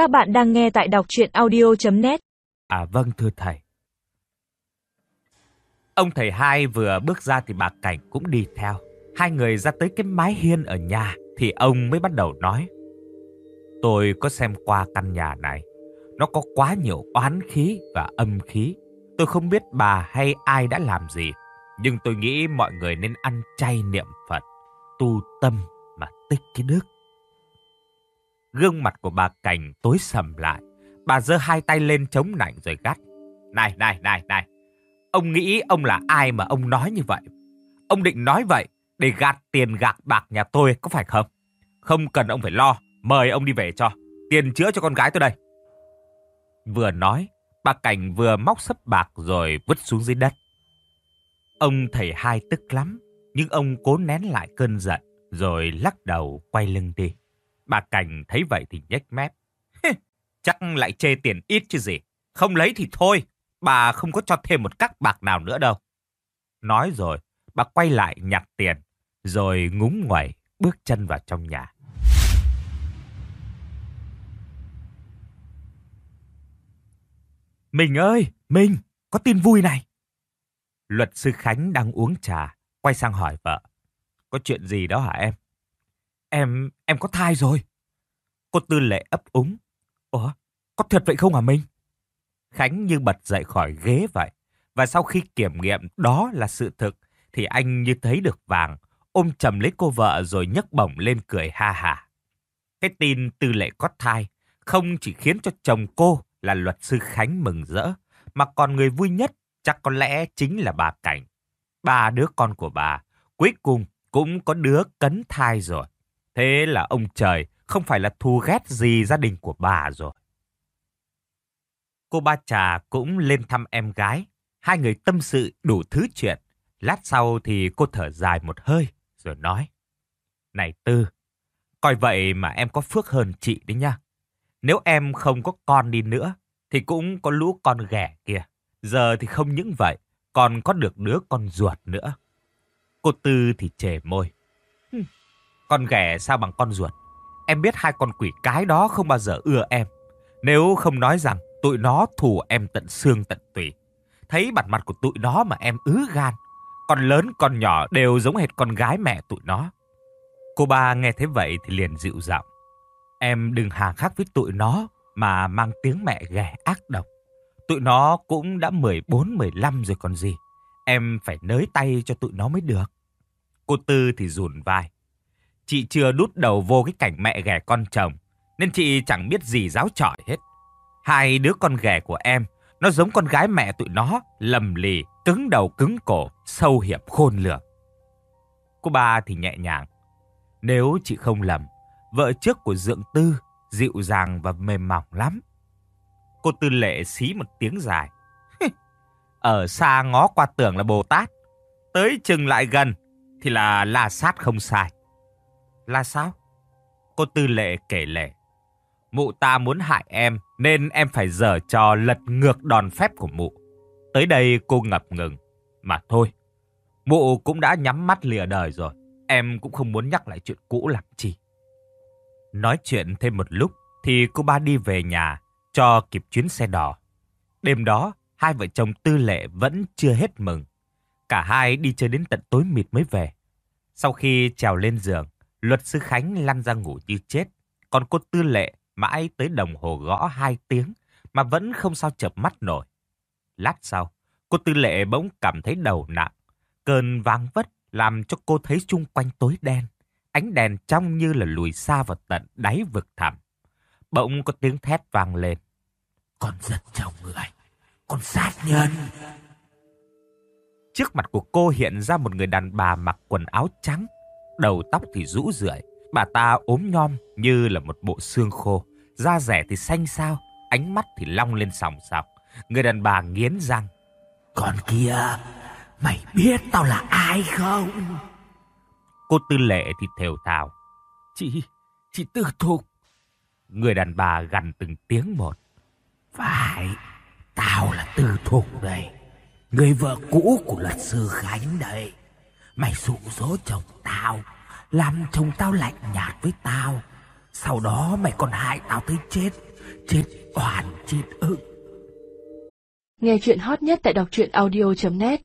Các bạn đang nghe tại đọc chuyện audio.net À vâng thưa thầy. Ông thầy hai vừa bước ra thì bà Cảnh cũng đi theo. Hai người ra tới cái mái hiên ở nhà thì ông mới bắt đầu nói. Tôi có xem qua căn nhà này. Nó có quá nhiều oán khí và âm khí. Tôi không biết bà hay ai đã làm gì. Nhưng tôi nghĩ mọi người nên ăn chay niệm Phật. Tu tâm mà tích cái đức. Gương mặt của bà Cảnh tối sầm lại. Bà giơ hai tay lên chống nạnh rồi gắt. Này, này, này, này. Ông nghĩ ông là ai mà ông nói như vậy? Ông định nói vậy để gạt tiền gạt bạc nhà tôi có phải không? Không cần ông phải lo. Mời ông đi về cho. Tiền chữa cho con gái tôi đây. Vừa nói, bà Cảnh vừa móc sấp bạc rồi vứt xuống dưới đất. Ông thầy hai tức lắm, nhưng ông cố nén lại cơn giận, rồi lắc đầu quay lưng đi. Bà Cảnh thấy vậy thì nhếch mép. Chắc lại chê tiền ít chứ gì. Không lấy thì thôi, bà không có cho thêm một cắc bạc nào nữa đâu. Nói rồi, bà quay lại nhặt tiền, rồi ngúng ngoẩy bước chân vào trong nhà. Mình ơi, mình, có tin vui này. Luật sư Khánh đang uống trà, quay sang hỏi vợ. Có chuyện gì đó hả em? Em, em có thai rồi. Cô Tư Lệ ấp úng. Ủa, có thật vậy không hả Minh? Khánh như bật dậy khỏi ghế vậy. Và sau khi kiểm nghiệm đó là sự thực, thì anh như thấy được vàng, ôm chầm lấy cô vợ rồi nhấc bổng lên cười ha hà Cái tin Tư Lệ có thai không chỉ khiến cho chồng cô là luật sư Khánh mừng rỡ, mà còn người vui nhất chắc có lẽ chính là bà Cảnh. Ba đứa con của bà, cuối cùng cũng có đứa cấn thai rồi. Thế là ông trời không phải là thù ghét gì gia đình của bà rồi. Cô ba trà cũng lên thăm em gái. Hai người tâm sự đủ thứ chuyện. Lát sau thì cô thở dài một hơi rồi nói. Này Tư, coi vậy mà em có phước hơn chị đấy nha. Nếu em không có con đi nữa, thì cũng có lũ con ghẻ kia. Giờ thì không những vậy, còn có được đứa con ruột nữa. Cô Tư thì chề môi. Con ghẻ sao bằng con ruột? Em biết hai con quỷ cái đó không bao giờ ưa em. Nếu không nói rằng tụi nó thù em tận xương tận tủy. Thấy bản mặt của tụi nó mà em ứ gan. Con lớn, con nhỏ đều giống hệt con gái mẹ tụi nó. Cô ba nghe thế vậy thì liền dịu giọng. Em đừng hà khắc với tụi nó mà mang tiếng mẹ ghẻ ác độc. Tụi nó cũng đã 14-15 rồi còn gì. Em phải nới tay cho tụi nó mới được. Cô Tư thì rùn vai. Chị chưa đút đầu vô cái cảnh mẹ ghẻ con chồng, nên chị chẳng biết gì giáo trọi hết. Hai đứa con ghẻ của em, nó giống con gái mẹ tụi nó, lầm lì, cứng đầu cứng cổ, sâu hiệp khôn lường. Cô ba thì nhẹ nhàng. Nếu chị không lầm, vợ trước của Dượng Tư dịu dàng và mềm mỏng lắm. Cô Tư Lệ xí một tiếng dài. Ở xa ngó qua tưởng là Bồ Tát, tới chừng lại gần thì là La Sát không sai. Là sao? Cô Tư Lệ kể lệ. Mụ ta muốn hại em nên em phải dở trò lật ngược đòn phép của mụ. Tới đây cô ngập ngừng. Mà thôi, mụ cũng đã nhắm mắt lìa đời rồi. Em cũng không muốn nhắc lại chuyện cũ làm chi. Nói chuyện thêm một lúc thì cô ba đi về nhà cho kịp chuyến xe đỏ. Đêm đó, hai vợ chồng tư lệ vẫn chưa hết mừng. Cả hai đi chơi đến tận tối mịt mới về. Sau khi trèo lên giường, luật sư Khánh lăn ra ngủ như chết. Còn cô tư lệ mãi tới đồng hồ gõ hai tiếng mà vẫn không sao chợp mắt nổi. Lát sau, cô tư lệ bỗng cảm thấy đầu nặng. Cơn vang vất làm cho cô thấy chung quanh tối đen. Ánh đèn trong như là lùi xa vào tận đáy vực thẳm. Bỗng có tiếng thét vang lên. Con giật chồng người, con sát nhân. Trước mặt của cô hiện ra một người đàn bà mặc quần áo trắng, đầu tóc thì rũ rượi. Bà ta ốm nhom như là một bộ xương khô, da rẻ thì xanh xao, ánh mắt thì long lên sòng sọc. Người đàn bà nghiến răng. Con kia, mày biết tao là ai không? Cô tư lệ thì thều thào. Chị, chị tư thục. Người đàn bà gằn từng tiếng một. Phải, tao là tư thục đây. Người vợ cũ của luật sư Khánh đây. Mày dụ dỗ chồng tao, làm chồng tao lạnh nhạt với tao. Sau đó mày còn hại tao tới chết. Chết oan chết ức. Nghe chuyện hot nhất tại đọc truyện audio.net